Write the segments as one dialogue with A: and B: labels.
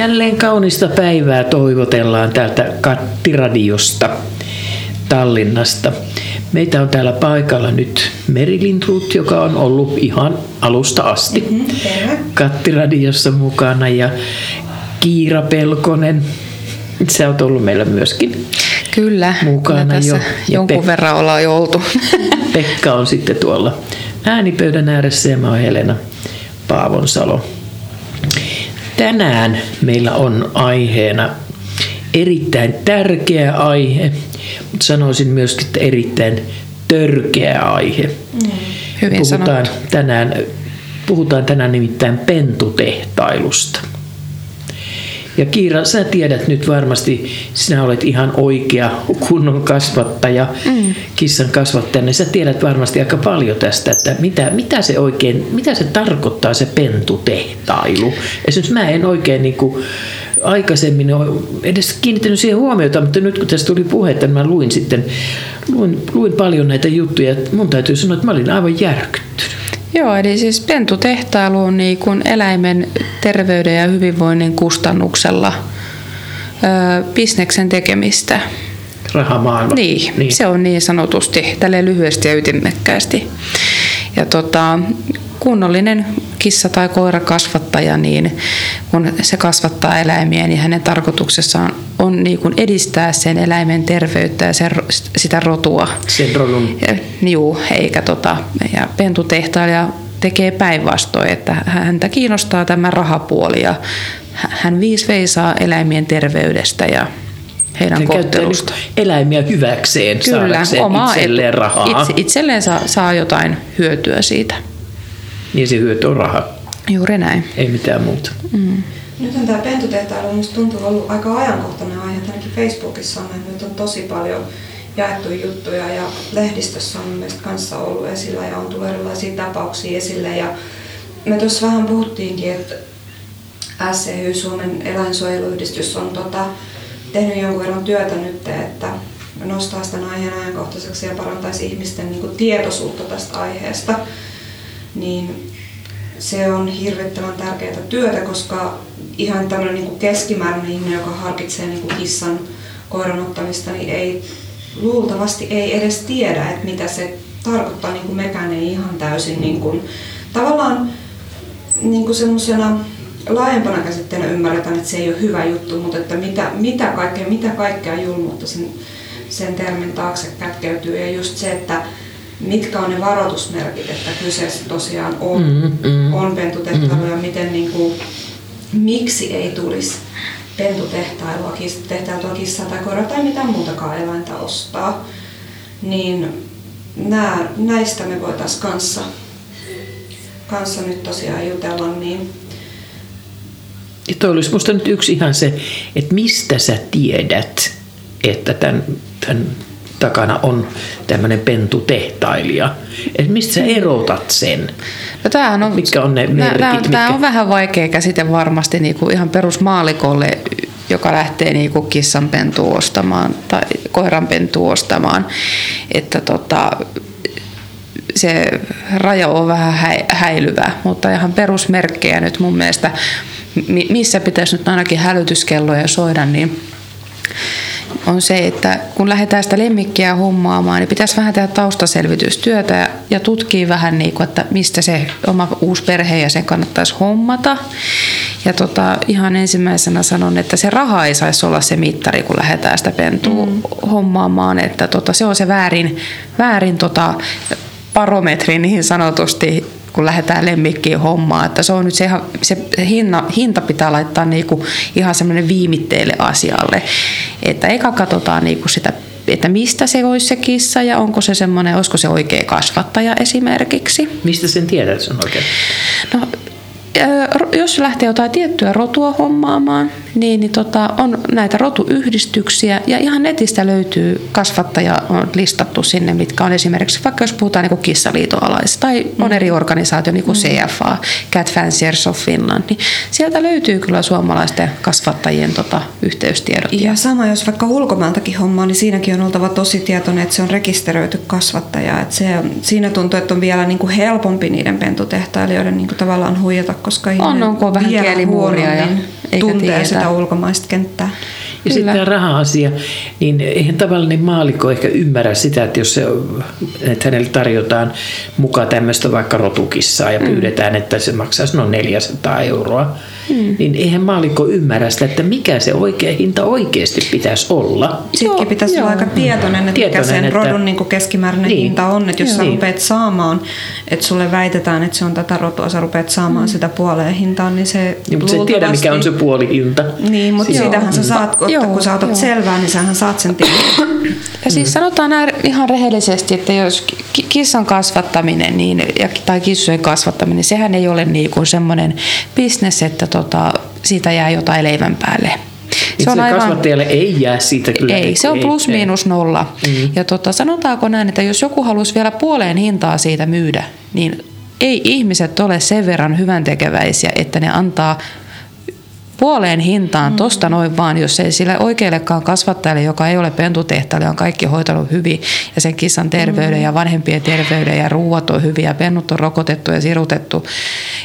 A: Jälleen kaunista päivää toivotellaan täältä Kattiradiosta Tallinnasta. Meitä on täällä paikalla nyt Merilindrut, joka on ollut ihan alusta asti mm-hmm, Kattiradiossa mukana ja Kiira Pelkonen. Sä oot ollut meillä myöskin
B: Kyllä,
A: mukana
B: tässä
A: jo.
B: jonkun Pek- verran ollaan jo oltu.
A: Pekka on sitten tuolla äänipöydän ääressä ja mä oon Helena Paavonsalo. Tänään meillä on aiheena erittäin tärkeä aihe, mutta sanoisin myöskin, että erittäin törkeä aihe. Mm.
B: Hyvin
A: puhutaan
B: sanottu.
A: tänään, puhutaan tänään nimittäin pentutehtailusta. Ja Kiira, sä tiedät nyt varmasti, sinä olet ihan oikea kunnon kasvattaja, mm. kissan kasvattaja, niin sä tiedät varmasti aika paljon tästä, että mitä, mitä se oikein, mitä se tarkoittaa se pentutehtailu. Esimerkiksi mä en oikein niin kuin, aikaisemmin ole edes kiinnittänyt siihen huomiota, mutta nyt kun tästä tuli puhetta, niin mä luin sitten, luin, luin paljon näitä juttuja. Mun täytyy sanoa, että mä olin aivan järkyttynyt.
B: Joo, eli siis pentutehtailu on niin kuin eläimen terveyden ja hyvinvoinnin kustannuksella ö, bisneksen tekemistä.
A: Rahamaailma.
B: Niin, niin, se on niin sanotusti, tälle lyhyesti ja ytimekkäästi. Ja tota, kunnollinen kissa- tai koirakasvattaja, niin kun se kasvattaa eläimiä, niin hänen tarkoituksessaan on niin kuin edistää sen eläimen terveyttä ja sen, sitä rotua.
A: Sen rodun.
B: Juu, eikä tota, ja pentutehtailija tekee päinvastoin, että häntä kiinnostaa tämä rahapuoli ja hän viis veisaa eläimien terveydestä ja heidän kohtelusta.
A: eläimiä hyväkseen
B: Kyllä, omaa
A: itselleen etu, rahaa.
B: Itse, itselleen saa, saa jotain hyötyä siitä.
A: Niin se hyöty on raha.
B: Juuri näin.
A: Ei mitään muuta. Mm.
C: Nyt on tämä pentutehtailu, minusta tuntuu ollut aika ajankohtainen aihe. Ainakin Facebookissa on, että nyt on tosi paljon jaettu juttuja ja lehdistössä on mielestäni kanssa ollut esillä ja on tullut erilaisia tapauksia esille. Ja me tuossa vähän puhuttiinkin, että SCY, Suomen eläinsuojeluyhdistys, on tota, tehnyt jonkun verran työtä nyt, että nostaa sitä aiheen ajankohtaiseksi ja parantaisi ihmisten niin kuin, tietoisuutta tästä aiheesta. Niin se on hirvittävän tärkeää työtä, koska ihan tämmöinen niin keskimääräinen ihminen, joka harkitsee niin kuin kissan koiran ottamista, niin ei luultavasti ei edes tiedä, että mitä se tarkoittaa, niin kuin mekään ei ihan täysin niin kuin, tavallaan niin kuin semmoisena laajempana käsitteenä ymmärretään, että se ei ole hyvä juttu, mutta että mitä, mitä, kaikkea, mitä kaikkea julmuutta sen, sen termin taakse kätkeytyy. Ja just se, että mitkä on ne varoitusmerkit, että kyseessä tosiaan on, mm, mm, on pentutehtailu mm. ja miten niin kuin, miksi ei tulisi pentutehtailua, tehtailtua kissaa tai koiraa tai mitään muutakaan eläintä ostaa, niin nää, näistä me voitaisiin kanssa, kanssa nyt tosiaan jutella. Niin
A: ja toi olisi musta nyt yksi ihan se, että mistä sä tiedät, että tämän, tämän takana on tämmöinen pentutehtailija. Et mistä sä erotat sen?
B: No tämähän on,
A: mitkä on ne merkit?
B: Tämä,
A: mitkä...
B: tämä on vähän vaikea käsite varmasti niin kuin ihan perusmaalikolle, joka lähtee niin kuin kissan pentua ostamaan tai koiran pentua ostamaan. Että tota, se raja on vähän häilyvä, mutta ihan perusmerkkejä nyt mun mielestä, missä pitäisi nyt ainakin hälytyskelloja soida, niin on se, että kun lähdetään sitä lemmikkiä hommaamaan, niin pitäisi vähän tehdä taustaselvitystyötä ja, ja tutkia vähän, niin kuin, että mistä se oma uusi perheenjäsen kannattaisi hommata. Ja tota, ihan ensimmäisenä sanon, että se raha ei saisi olla se mittari, kun lähdetään sitä pentua mm. hommaamaan. Että tota, se on se väärin, väärin tota, barometri niin sanotusti kun lähdetään lemmikkiin hommaan. Että se on nyt se, se hinta, hinta pitää laittaa niinku ihan semmoinen viimitteelle asialle. Että eka katsotaan niinku sitä että mistä se olisi se kissa ja onko se semmoinen, olisiko se oikea kasvattaja esimerkiksi.
A: Mistä sen tiedät, että se on oikein?
B: No, jos lähtee jotain tiettyä rotua hommaamaan, niin, niin tota, on näitä rotuyhdistyksiä ja ihan netistä löytyy kasvattaja on listattu sinne, mitkä on esimerkiksi, vaikka jos puhutaan niin kissaliiton alaisista tai on mm. eri organisaatio niin kuin mm. CFA, Cat Fanciers of Finland, niin sieltä löytyy kyllä suomalaisten kasvattajien tota, yhteystiedot.
C: Ja sama, jos vaikka ulkomailtakin hommaa, niin siinäkin on oltava tosi tietoinen, että se on rekisteröity kasvattaja. Että se, siinä tuntuu, että on vielä niin kuin helpompi niiden pentutehtailijoiden niin kuin tavallaan huijata, koska
B: on, onko vähän kielimuuria ja
C: tuntee tiedä. Sitä ulkomaista kenttää.
A: Ja Kyllä. sitten raha-asia, niin eihän tavallinen maalikko ehkä ymmärrä sitä, että jos se, että hänelle tarjotaan mukaan tämmöistä vaikka rotukissaa ja mm. pyydetään, että se maksaisi noin 400 euroa, mm. niin eihän maalikko ymmärrä sitä, että mikä se oikea hinta oikeasti pitäisi olla.
C: Sittenkin pitäisi joo. olla aika tietoinen, että tietoinen, mikä sen että, rodun niin keskimääräinen niin, hinta on. Että jos joo. sä rupeat saamaan, että sulle väitetään, että se on tätä rotua, sä rupeat saamaan mm. sitä puoleen hintaan, niin se
A: niin, mutta se ei tiedä, mikä on se puoli hinta.
C: Niin, mutta joo. siitähän sä saat, joo, kun sä otat joo. selvää, niin sähän saat sen tiedon.
B: Ja siis sanotaan näin ihan rehellisesti, että jos kissan kasvattaminen niin, tai kissojen kasvattaminen, niin sehän ei ole niin kuin semmoinen bisnes, että tota, siitä jää jotain leivän päälle.
A: Se on aivan, kasvattajalle ei jää siitä kyllä.
B: Ei, se on plus miinus nolla. Mm. Ja tota, sanotaanko näin, että jos joku haluaisi vielä puoleen hintaa siitä myydä, niin ei ihmiset ole sen verran hyvän tekeväisiä, että ne antaa puoleen hintaan mm. tosta noin vaan, jos ei sille oikeallekaan kasvattajalle, joka ei ole pentutehtaille, on kaikki hoitanut hyvin ja sen kissan terveyden mm. ja vanhempien terveyden ja ruuat on hyviä ja pennut on rokotettu ja sirutettu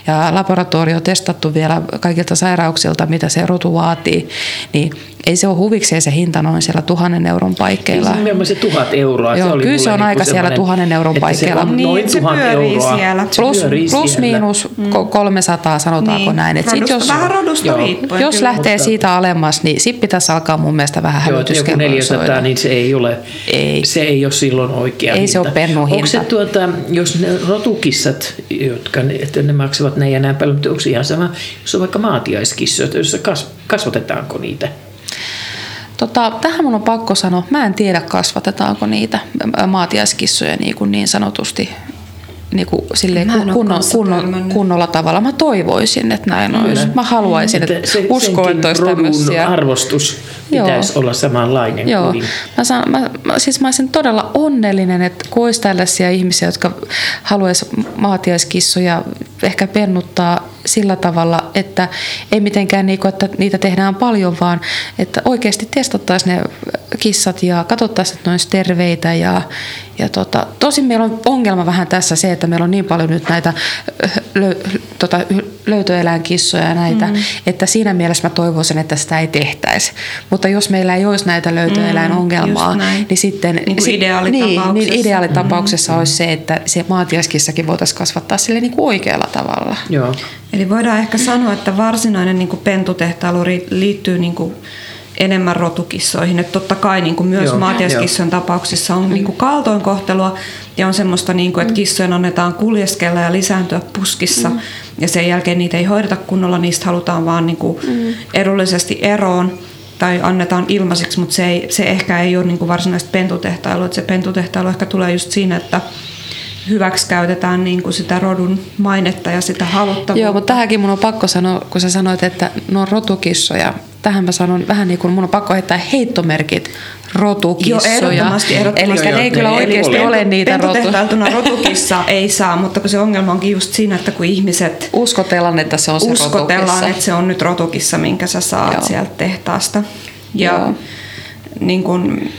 B: ja laboratorio on testattu vielä kaikilta sairauksilta, mitä se rotu vaatii, niin ei se ole huvikseen se hinta noin siellä tuhannen euron paikkeilla.
A: Ei se se tuhat euroa.
B: Joo, se oli kyllä se on niinku aika siellä tuhannen euron paikkeilla.
C: Se niin, se pyörii euroa. siellä.
B: Plus, plus siellä. miinus mm. 300 sanotaanko niin. näin. Et
C: sit jos, vähän rodusta joo.
B: riippuen. Jos kyllä, lähtee mutta... siitä alemmas, niin sit pitäisi alkaa mun mielestä vähän
A: hälytyskelloa 400, niin se ei ole, ei. se ei ole silloin oikea
B: Ei
A: hinta.
B: se ole pennu hinta.
A: Onko se tuota, jos ne rotukissat, jotka että ne maksavat näin ja näin paljon, onko se ihan sama, jos on vaikka maatiaiskissoja, joissa kasvatetaanko niitä?
B: Tota, tähän mun on pakko sanoa, mä en tiedä kasvatetaanko niitä maatiaiskissoja niin, kuin niin sanotusti niin kuin silleen kunnon, kunnon, kunnolla tavalla. Mä toivoisin, että näin olisi. Mä haluaisin, että,
A: se,
B: uskon, että olisi tämmöisiä.
A: arvostus pitäisi Joo. olla samanlainen
B: Joo. kuin... Mä, saan, mä, siis mä olisin todella onnellinen, että kun olisi tällaisia ihmisiä, jotka haluaisi maatiaiskissoja ehkä pennuttaa sillä tavalla, että ei mitenkään niin kuin, että niitä tehdään paljon, vaan että oikeasti testattaisiin ne kissat ja katsottaisiin, että ne olisi terveitä. Ja, ja tota, tosin meillä on ongelma vähän tässä se, että meillä on niin paljon nyt näitä tota, löytöeläinkissoja ja näitä, mm. että siinä mielessä mä toivoisin, että sitä ei tehtäisi. Mutta jos meillä ei olisi näitä löytöeläinongelmaa, mm, niin sitten
C: niin kuin ideaalitapauksessa,
B: niin, niin ideaalitapauksessa mm. olisi se, että se maatiaskissakin voitaisiin kasvattaa sille niin kuin oikealla tavalla.
A: Joo.
C: Eli voidaan ehkä sanoa, että varsinainen niin kuin pentutehtailu liittyy niin kuin enemmän rotukissoihin. Että totta kai niin kuin myös maatiaiskissojen tapauksissa on niin kuin kaltoinkohtelua ja on semmoista, niin kuin, että mm. kissojen annetaan kuljeskella ja lisääntyä puskissa mm. ja sen jälkeen niitä ei hoideta kunnolla, niistä halutaan vaan niin kuin mm. edullisesti eroon tai annetaan ilmaiseksi, mutta se, ei, se ehkä ei ole niin kuin varsinaista pentutehtailua. Että se pentutehtailu ehkä tulee just siinä, että hyväksi käytetään niin kuin sitä rodun mainetta ja sitä haluttavuutta.
B: Joo, mutta tähänkin mun on pakko sanoa, kun sä sanoit, että ne on rotukissoja. Tähän mä sanon vähän niin kuin mun on pakko heittää heittomerkit rotukissoja.
C: Joo, ehdottomasti, ehdottomasti.
B: Eli ne ei kyllä oikeasti ole, niitä
C: rotukissoja. rotukissa ei saa, mutta kun se ongelma onkin just siinä, että kun ihmiset
B: uskotellaan, että se on se
C: uskotellaan, rotukissa. että se on nyt rotukissa, minkä sä saat Joo. sieltä tehtaasta. Ja Joo. niin kun,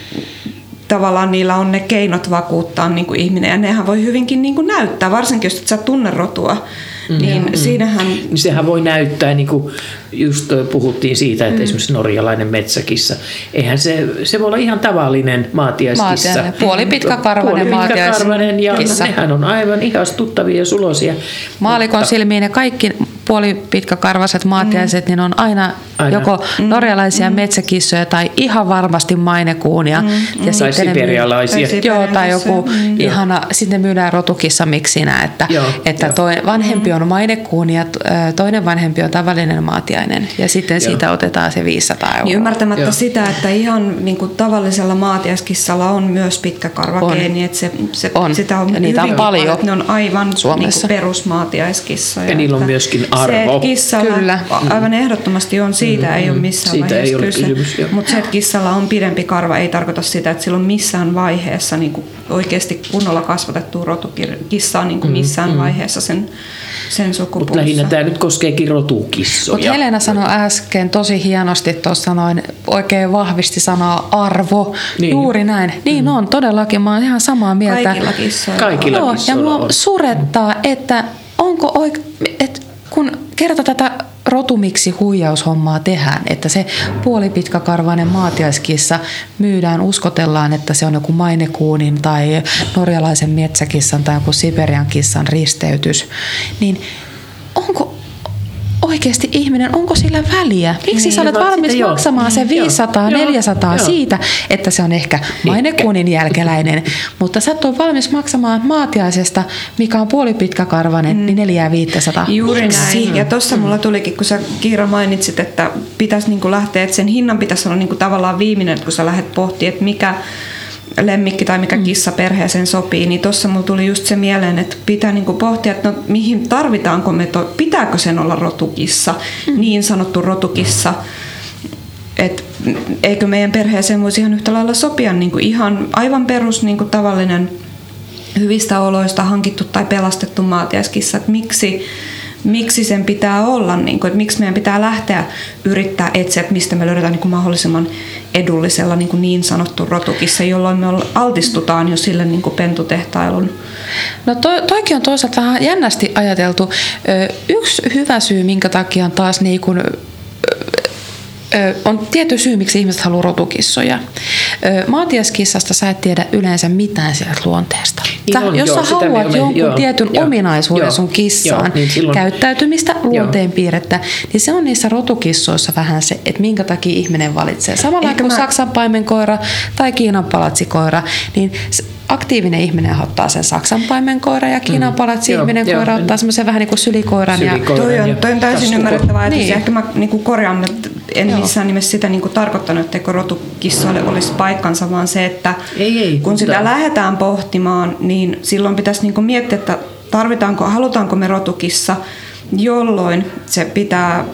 C: tavallaan niillä on ne keinot vakuuttaa niin kuin ihminen ja nehän voi hyvinkin niin kuin näyttää, varsinkin jos et sä tunne rotua. Mm. Niin mm. siinähän...
A: Niin sehän voi näyttää, niin kuin just puhuttiin siitä, että mm. esimerkiksi norjalainen metsäkissa, eihän se, se voi olla ihan tavallinen maatiaiskissa. Maatiainen,
B: puoli pitkäkarvainen maatiaiskissa.
A: ja nehän on aivan ihastuttavia ja sulosia.
B: Maalikon mutta... silmiin ne kaikki puolipitkäkarvaiset maatiaiset, mm. niin on aina, aina. joko mm. norjalaisia mm. metsäkissoja tai ihan varmasti mainekuunia. Mm.
A: Ja tai siperialaisia.
B: Ne, joo, tai joku mm. ihana, sitten myydään rotukissa miksinä, että, joo, että toi vanhempi mm. on mainekuuni ja toinen vanhempi on tavallinen maatiainen. Ja sitten joo. siitä otetaan se 500 euroa.
C: Niin ymmärtämättä joo. sitä, että ihan niin kuin tavallisella maatiaiskissalla on myös pitkä karvageeni, että se, se,
B: on.
C: sitä on
B: ja niitä on paljon.
C: Ne on aivan niin kuin perusmaatiaiskissoja.
A: Ja niillä on myöskin arvo.
C: Se, että kissalla
B: Kyllä.
C: aivan ehdottomasti on, siitä ei ole missään
A: Siitä
C: vaiheessa
A: ei ole
C: kyse.
A: kysymys.
C: Mutta se, että kissalla on pidempi karva, ei tarkoita sitä, että sillä on missään vaiheessa niin kuin oikeasti kunnolla kasvatettu rotukissaa niin kuin missään vaiheessa sen, sen
A: Mutta
C: sukupuussa.
A: lähinnä tämä nyt koskeekin rotukissoja.
B: Mutta Helena sanoi äsken tosi hienosti tuossa noin oikein vahvisti sanaa arvo.
A: Niin.
B: Juuri näin. Niin on, todellakin. Mä oon ihan samaa mieltä.
C: Kaikilla kissoilla.
A: Kaikilla
B: Joo, ja
A: kissoilla
B: mua
A: on.
B: surettaa, että onko oik... et kun kerta tätä rotumiksi huijaushommaa tehdään, että se puolipitkäkarvainen maatiaiskissa myydään, uskotellaan, että se on joku mainekuunin tai norjalaisen metsäkissan tai joku Siberian kissan risteytys, niin onko oikeasti ihminen, onko sillä väliä? Miksi
A: Niin,
B: sä olet
A: vaan
B: valmis maksamaan sen
A: Joo,
B: 500,
A: joo,
B: 400
A: joo.
B: siitä, että se on ehkä mainekuunin jälkeläinen, mutta sä et ole valmis maksamaan maatiaisesta, mikä on puolipitkäkarvainen, mm. niin 4 500.
C: Juuri
B: Miksi?
C: näin. Ja tuossa mulla tulikin, kun sä Kiira mainitsit, että pitäisi niinku lähteä, että sen hinnan pitäisi olla niinku tavallaan viimeinen, kun sä lähdet pohtimaan, että mikä lemmikki tai mikä kissa perheeseen sopii, niin tuossa mulla tuli just se mieleen, että pitää niinku pohtia, että no, mihin tarvitaanko me, to, pitääkö sen olla rotukissa, niin sanottu rotukissa, et eikö meidän perheeseen voisi ihan yhtä lailla sopia niin kuin ihan aivan perus niin kuin tavallinen hyvistä oloista hankittu tai pelastettu maatiaiskissa, että miksi, miksi sen pitää olla, niin kuin, että miksi meidän pitää lähteä yrittää etsiä, että mistä me löydetään niin kuin mahdollisimman edullisella niin, kuin niin sanottu rotukissa, jolloin me altistutaan jo sille niin kuin pentutehtailun
B: No toi, toikin on toisaalta vähän jännästi ajateltu. Yksi hyvä syy, minkä takia on taas niin kuin, on tietty syy, miksi ihmiset haluaa rotukissoja. Ö, Maatiaskissasta sä et tiedä yleensä mitään sieltä luonteesta.
A: Niin
B: Sä,
A: on,
B: jos
A: joo,
B: sä
A: me
B: haluat jonkun
A: joo,
B: tietyn
A: joo,
B: ominaisuuden
A: joo,
B: sun kissaan,
A: joo, niin silloin-
B: käyttäytymistä, luonteenpiirrettä, niin se on niissä rotukissoissa vähän se, että minkä takia ihminen valitsee. Samalla kuin
C: mä-
B: Saksan paimenkoira tai Kiinan palatsikoira, niin aktiivinen ihminen ottaa sen Saksan paimenkoira ja Kiinan palatsi
A: Joo,
B: ihminen
A: joo.
B: koira ottaa semmoisen vähän niin kuin sylikoiran. Ja,
A: Sylikoiran.
C: Toi
A: ja
C: on, toi on täysin
A: taskuko-
C: ymmärrettävä ajatus.
B: Niin.
C: Niin. Ehkä mä niin korjaan, että en
B: Joo.
C: Missään nimessä sitä niin tarkoittanut, etteikö rotukissoille olisi paikkansa, vaan se, että
A: Ei, ei,
C: kun sitä lähdetään pohtimaan, niin silloin pitäisi niin miettiä, että tarvitaanko, halutaanko me rotukissa, jolloin se pitää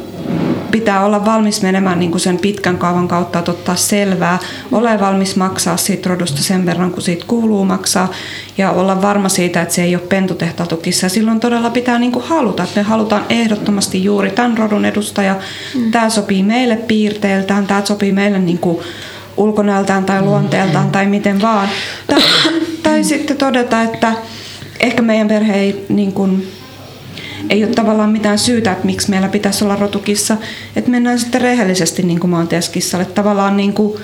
C: pitää olla valmis menemään niin kuin sen pitkän kaavan kautta, että ottaa selvää, ole valmis maksaa siitä rodusta sen verran, kun siitä kuuluu maksaa, ja olla varma siitä, että se ei ole pentutehtailtu kissa. Ja silloin todella pitää niin kuin haluta, että me halutaan ehdottomasti juuri tämän rodun edustaja. Mm. Tämä sopii meille piirteiltään, tämä sopii meille niin kuin ulkonäöltään tai luonteeltaan tai miten vaan. Tai, tai sitten todeta, että ehkä meidän perhe ei niin kuin, ei ole tavallaan mitään syytä, että miksi meillä pitäisi olla rotukissa. Että mennään sitten rehellisesti niin kuin maantieskissalle. Tavallaan niin kuin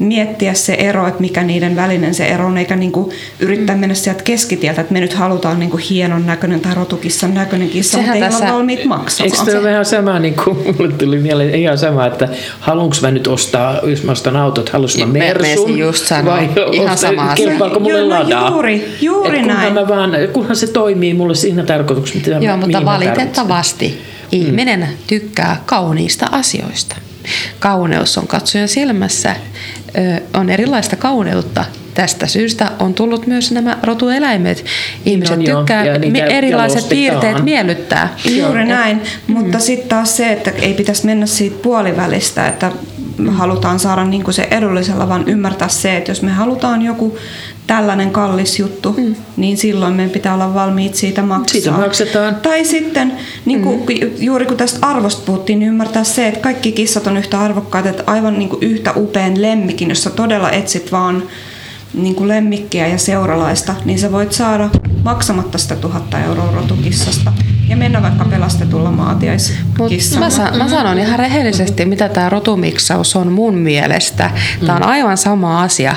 C: miettiä se ero, että mikä niiden välinen se ero on, eikä niin kuin yrittää mennä sieltä keskitieltä, että me nyt halutaan niin kuin hienon näköinen tai rotukissan näköinen kissa,
B: Sehän
C: mutta ei
B: tässä-
C: olla valmiit maksamaan.
A: Eikö tämä ole vähän sama, niin kuin mulle tuli mieleen ihan sama, että haluanko mä nyt ostaa, jos mä ostan autot, haluanko mä Mersun
B: just sanoa,
A: vai
B: ihan sama asia.
A: kelpaako mulle
C: Joo, no
A: ladaa?
C: juuri, juuri
A: Et kunhan
C: näin.
A: Mä vaan, kunhan se toimii mulle siinä tarkoituksessa, mitä
B: Joo, mutta valitettavasti ihminen tykkää kauniista asioista. Kauneus on katsojan silmässä, ö, on erilaista kauneutta. Tästä syystä on tullut myös nämä rotueläimet. Ihmiset
A: on, joo,
B: tykkää mi- erilaiset
A: jalostetaan.
B: piirteet miellyttää.
C: Juuri näin, mm. mutta sitten taas se, että ei pitäisi mennä siitä puolivälistä, että halutaan saada niin kuin se edullisella, vaan ymmärtää se, että jos me halutaan joku tällainen kallis juttu, mm. niin silloin meidän pitää olla valmiit siitä maksaa.
A: Siitä maksetaan.
C: Tai sitten, niin kuin, mm. juuri kun tästä arvosta puhuttiin, niin ymmärtää se, että kaikki kissat on yhtä arvokkaita, että aivan niin kuin yhtä upean lemmikin, jos sä todella etsit vaan niin kuin lemmikkiä ja seuralaista, niin sä voit saada maksamatta sitä tuhatta euroa rotukissasta ja mennä vaikka pelastetulla maatiaiskissalla.
B: mä, sa- mä sanon ihan rehellisesti, mitä tämä rotumiksaus on mun mielestä. Tämä on aivan sama asia.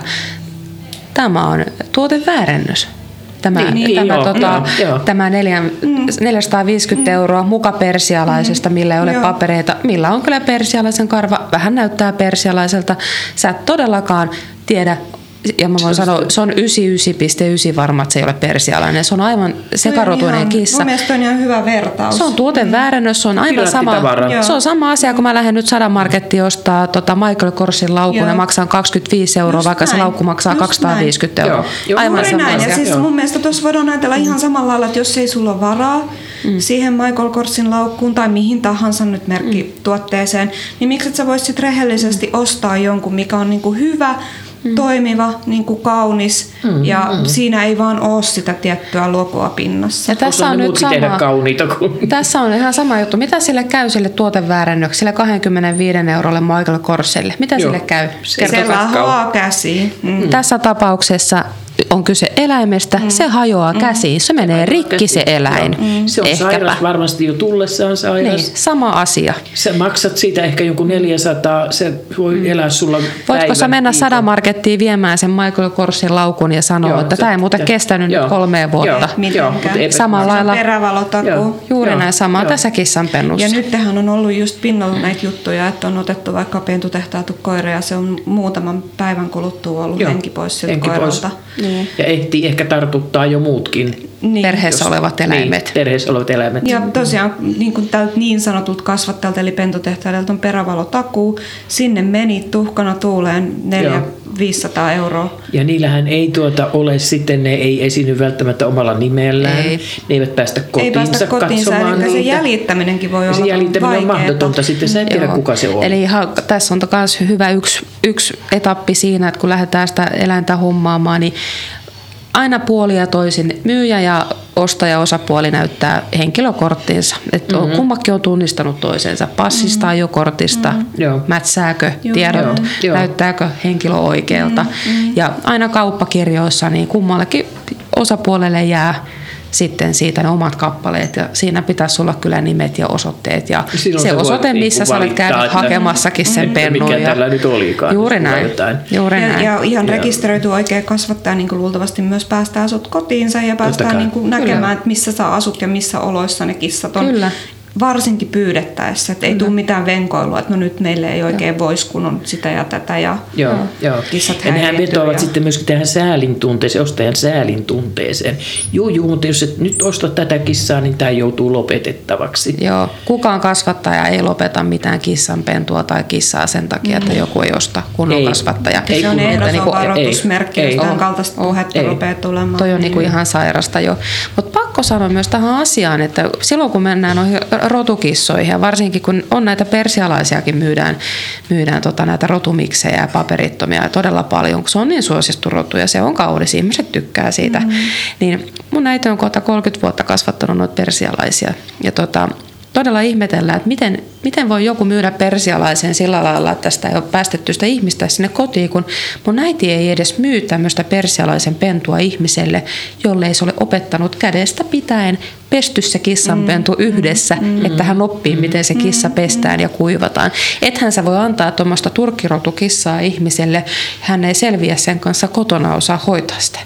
B: Tämä on tuoteväärennös. Tämä,
A: Niin, niin,
B: tämä,
A: joo,
B: tota,
A: joo,
B: tämä neljän, 450 euroa muka persialaisesta, millä ei ole
C: Joo.
B: papereita, millä on kyllä persialaisen karva, vähän näyttää persialaiselta. Sä et todellakaan tiedä, ja mä voin sanoa, se on 99,9 varma, että se ei ole persialainen. Se on aivan sekarotuinen
C: ihan,
B: kissa.
C: Mun mielestä on ihan hyvä vertaus.
B: Se on tuoteväärennös, se on aivan sama, se on sama asia, kun mä lähden nyt Sadamarkettiin ostaa tota Michael Korsin laukun
C: Joo.
B: ja maksan 25 euroa,
C: Just
B: vaikka se
C: näin.
B: laukku maksaa
C: Just
B: 250
A: näin.
B: euroa.
A: Joo. Joo.
B: Aivan sama
C: näin. Ja
B: asia.
C: siis
A: Joo.
C: mun mielestä tuossa voidaan ajatella ihan samalla lailla, että jos ei sulla ole varaa mm. siihen Michael Korsin laukkuun tai mihin tahansa nyt merkkituotteeseen, niin miksi et sä vois sit rehellisesti ostaa jonkun, mikä on niinku hyvä, toimiva, niinku kaunis ja siinä ei vaan ole sitä tiettyä logoa pinnassa.
B: Ja tässä on
A: ne
B: nyt sama.
A: kauniita kuin...
B: Tässä on ihan sama juttu. Mitä sille käy sille tuoteväärennökselle 25 eurolle Michael Korselle? Mitä
A: Joo.
B: sille käy?
C: Se lahoaa käsiin. Mm.
B: Tässä tapauksessa on kyse eläimestä, se hajoaa käsiin, se menee rikki se eläin.
A: Joo. Se on
B: Ehkäpä.
A: sairas varmasti jo tullessaan sairas.
B: Niin, sama asia.
A: Sä maksat siitä ehkä jonkun 400, se voi elää sulla
B: Voitko sä mennä. Sadamarkettiin viemään sen Michael Korsin laukun ja sanoa,
A: Joo,
B: että tämä ei muuten kestänyt
A: joo.
B: nyt kolmeen vuotta.
A: Joo.
B: Samalla lailla-. Juuri
A: Joo,
B: näin samaa
A: joo.
B: tässä kissanpennussa.
C: Ja nythän on ollut just pinnalla näitä juttuja, että on otettu vaikka pentutehtaatu koira ja se on muutaman päivän kuluttua ollut
A: Joo.
C: henki pois siltä
A: Henki pois. Ja ehtii ehkä tartuttaa jo muutkin.
C: Niin.
B: Perheessä olevat eläimet.
A: Niin, perheessä olevat eläimet.
C: Ja tosiaan niin kuin tältä niin sanotut kasvattajalta eli pentutehtailta on perävalotakuu. Sinne meni tuhkana tuuleen 400-500 euroa.
A: Ja niillähän ei tuota ole sitten, ne ei esiinny välttämättä omalla nimellään.
B: Ei.
A: Ne eivät päästä kotiinsa
C: Ei päästä kotiinsa,
A: katsomaan
C: eli se
A: niitä.
C: jäljittäminenkin voi
A: ja
C: olla
A: se jäljittäminen on
C: vaikeeta.
A: mahdotonta. Sitten sä et tiedä,
B: Joo.
A: kuka se on.
B: Eli ihan, tässä on myös hyvä yksi, yksi etappi siinä, että kun lähdetään sitä eläintä hommaamaan, niin aina puoli ja toisin myyjä ja ostaja osapuoli näyttää henkilökorttinsa. Että mm-hmm. kummakin on tunnistanut toisensa passista, mm-hmm. ajokortista, mm-hmm.
A: Joo.
B: mätsääkö
C: Joo.
B: tiedot,
A: Joo, joo.
B: näyttääkö henkilö oikealta. Mm-hmm. Ja aina kauppakirjoissa niin kummallekin osapuolelle jää sitten siitä ne omat kappaleet ja siinä pitäisi olla kyllä nimet ja osoitteet ja
A: Silloin
B: se osoite,
A: niinku
B: missä sä olet käynyt hakemassakin sen pennun.
A: mikä
B: ja-
A: tällä nyt olikaan,
B: Juuri näin.
A: jotain.
B: Juuri
C: Ja,
B: näin.
C: ja ihan
A: Joo.
C: rekisteröity oikea kasvattaja niin kuin luultavasti myös päästää sut kotiinsa ja päästään niin kuin näkemään, että missä sä asut ja missä oloissa ne kissat on.
B: Kyllä.
C: Varsinkin pyydettäessä, että ei tule mitään venkoilua, että no nyt meille ei oikein voisi, kun on sitä ja tätä. Ja
A: Joo, joo.
C: Kissat
A: ja nehän vetoavat
C: ja-
A: sitten myöskin tähän säälin tunteeseen, ostajan säälin tunteeseen. Juu, juu, mutta jos et nyt osta tätä kissaa, niin tämä joutuu lopetettavaksi.
B: Joo, kukaan kasvattaja ei lopeta mitään kissanpentua tai kissaa sen takia, että joku ei osta kunnon
A: Ei.
B: kasvattaja.
A: Ei
C: se on
A: kun-
C: ehdoton
B: niinku-
C: varoitusmerkki,
A: ei,
C: jos
A: ei.
C: tämän
B: On.
C: kaltaista puhetta
A: Ei.
C: rupeaa tulemaan.
B: Toi on niinku
C: Niin.
B: ihan sairasta jo. Mutta pakko sanoa myös tähän asiaan, että silloin kun mennään noihin rotukissoihin ja varsinkin kun on näitä persialaisiakin myydään, myydään tota näitä rotumiksejä ja paperittomia todella paljon, kun se on niin suosittu rotu ja se on kaunis, ihmiset tykkää siitä. Mm. Niin mun äiti on kohta 30 vuotta kasvattanut noita persialaisia ja tota, todella ihmetellään, että miten, miten voi joku myydä persialaisen sillä lailla, että tästä ei ole päästetty sitä ihmistä sinne kotiin, kun mun äiti ei edes myy tämmöistä persialaisen pentua ihmiselle, jolle ei se ole opettanut kädestä pitäen pesty se kissanpentu yhdessä, että hän oppii, miten se kissa pestään ja kuivataan. Ethän sä voi antaa tuommoista turkkirotukissaa ihmiselle, hän ei selviä sen kanssa kotona osaa hoitaa sitä.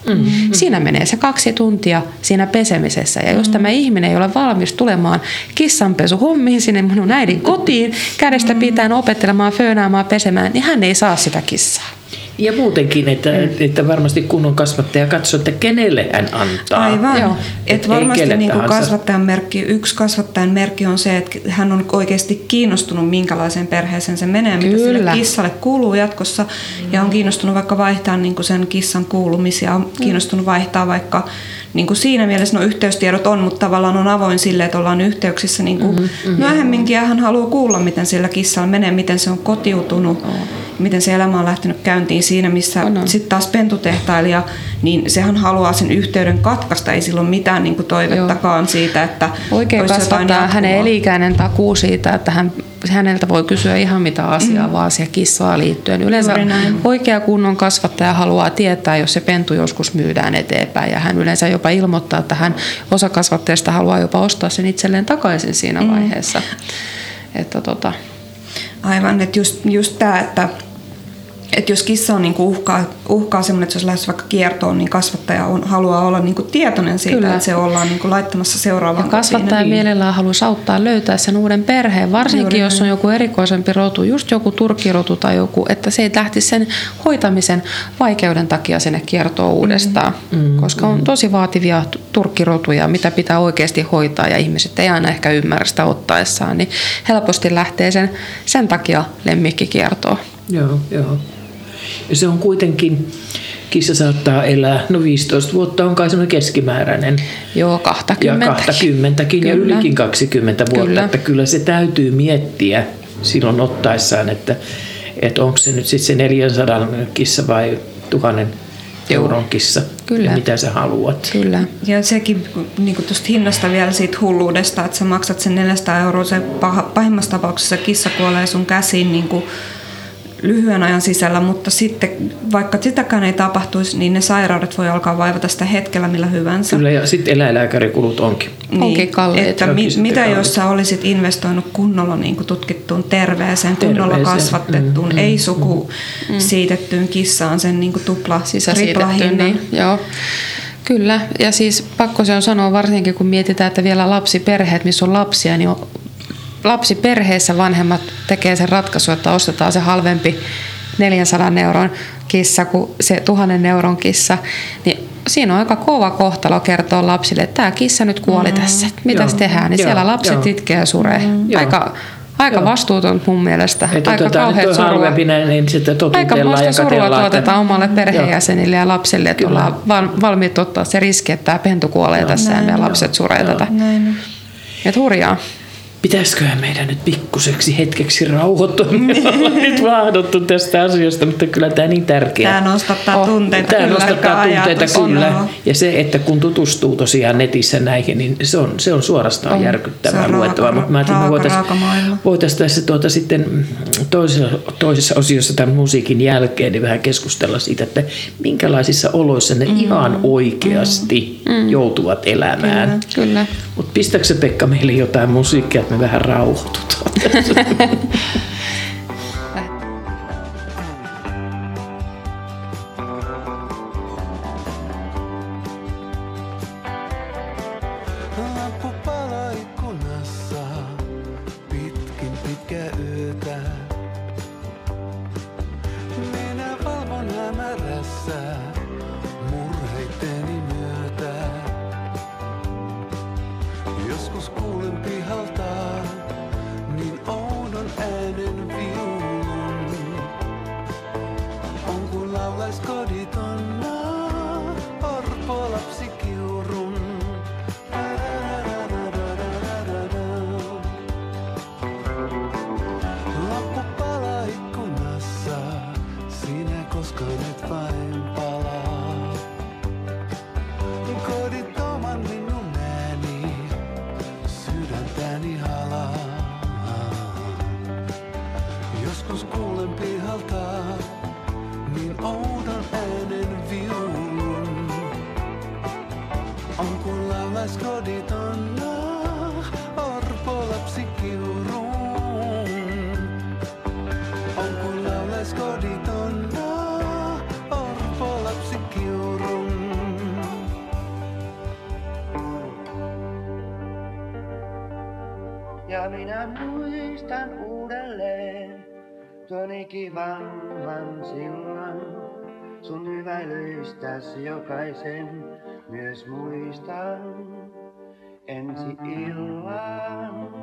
B: Siinä menee se kaksi tuntia siinä pesemisessä. Ja jos tämä ihminen ei ole valmis tulemaan kissanpesuhommiin sinne minun äidin kotiin, kädestä pitäen opettelemaan, föönaamaan, pesemään, niin hän ei saa sitä kissaa.
A: Ja muutenkin, että, että varmasti kunnon kasvattaja katsoo, että kenelle hän antaa.
C: Aivan.
B: Joo.
C: Et
A: Ei
C: varmasti niin kuin kasvattajan merkki, yksi kasvattajan merkki on se, että hän on oikeasti kiinnostunut, minkälaiseen perheeseen se menee, mitä sille
B: Kyllä.
C: kissalle kuuluu jatkossa. Ja on kiinnostunut vaikka vaihtaa niin kuin sen kissan kuulumisia, on kiinnostunut vaihtaa vaikka niin kuin siinä mielessä no yhteystiedot on, mutta tavallaan on avoin sille, että ollaan yhteyksissä niin kuin mm-hmm. myöhemminkin. Ja hän haluaa kuulla, miten sillä kissalla menee, miten se on kotiutunut, miten se elämä on lähtenyt käyntiin siinä, missä
B: on.
C: sitten taas pentutehtailija, niin sehän haluaa sen yhteyden katkaista, ei silloin mitään niin kuin toivettakaan siitä, että
B: Oikein
C: olisi jotain
B: kasvattaa hänen elikäinen takuu siitä, että hän, häneltä voi kysyä ihan mitä asiaa mm. vaan siihen kissaa liittyen. Yleensä oikea kunnon kasvattaja haluaa tietää, jos se pentu joskus myydään eteenpäin. Ja hän yleensä jopa ilmoittaa, että hän osa kasvattajasta haluaa jopa ostaa sen itselleen takaisin siinä mm. vaiheessa. Että tota,
C: Aivan, että just, just tämä, että että jos kissa on niinku uhkaa, uhkaa semmoinen, että se olisi lähes vaikka kiertoon, niin kasvattaja on, haluaa olla niinku tietoinen siitä, Kyllä. että se ollaan niinku laittamassa seuraavaan
B: ja kasvattaja
C: niin.
B: mielellään haluaa auttaa löytää sen uuden perheen, varsinkin Juuri jos on joku erikoisempi rotu, just joku turkkirotu tai joku, että se ei lähtisi sen hoitamisen vaikeuden takia sinne kiertoon uudestaan, mm. Mm. koska on tosi vaativia turkkirotuja, mitä pitää oikeasti hoitaa ja ihmiset ei aina ehkä ymmärrä sitä ottaessaan, niin helposti lähtee sen, sen takia lemmikkikiertoon.
A: Joo, joo. Ja se on kuitenkin, kissa saattaa elää, no 15 vuotta on kai semmoinen keskimääräinen.
B: Joo, 20.
A: Ja 20 ja ylikin 20 vuotta, kyllä. että kyllä se täytyy miettiä silloin ottaessaan, että, että onko se nyt sitten se 400 kissa vai tuhannen euron kissa. Kyllä. Ja mitä sä haluat.
B: Kyllä.
C: Ja sekin niin tuosta hinnasta vielä siitä hulluudesta, että sä maksat sen 400 euroa, se pahimmassa tapauksessa kissa kuolee sun käsiin niin kuin lyhyen ajan sisällä, mutta sitten vaikka sitäkään ei tapahtuisi, niin ne sairaudet voi alkaa vaivata sitä hetkellä millä hyvänsä.
A: Kyllä, ja sitten eläinlääkärikulut onkin.
B: Niin, onkin kalliit.
C: Että mi, mitä kalliit. jos sä olisit investoinut kunnolla niin kuin tutkittuun terveeseen, kunnolla terveeseen. kasvatettuun, mm, ei suku mm. siitettyyn kissaan sen niin kuin tupla, Niin,
B: joo. Kyllä, ja siis pakko se on sanoa varsinkin kun mietitään, että vielä lapsiperheet, missä on lapsia, niin on lapsi perheessä vanhemmat tekee sen ratkaisu, että ostetaan se halvempi 400 euron kissa kuin se 1000 euron kissa, niin siinä on aika kova kohtalo kertoa lapsille, että tämä kissa nyt kuoli mm, tässä, mitäs joo, tehdään, niin joo, siellä lapset joo. itkee ja suree. Mm, aika, aika vastuuton mun mielestä.
A: Että
B: aika
A: kauheat surua. Niin sitten
B: aika ja surua tuotetaan omalle perheenjäsenille ja lapsille, että Kyllä. ollaan valmiit ottaa se riski, että tämä pentu kuolee joo, tässä näin, ja meidän lapset suree tätä. Että hurjaa
A: pitäisiköhän meidän nyt pikkuseksi hetkeksi rauhoittua. Me ollaan nyt vahdottu tästä asiasta, mutta kyllä tämä niin tärkeä.
C: Tämä nostattaa oh, tunteita.
A: Tämä nostattaa tunteita kyllä. On. Ja se, että kun tutustuu tosiaan netissä näihin, niin se on, se on suorastaan on. järkyttävää luettavaa. Mutta mä ajattelin, että me voitaisiin voitais tässä tuota sitten toisessa, toisessa osiossa tämän musiikin jälkeen niin vähän keskustella siitä, että minkälaisissa oloissa ne mm. ihan oikeasti mm. joutuvat elämään.
B: Kyllä. kyllä.
A: Mutta pistäkö se Pekka meille jotain musiikkia, että me vähän rauhoitutaan
D: kivan sillan. Sun hyväilyistäs jokaisen myös muistan ensi illan.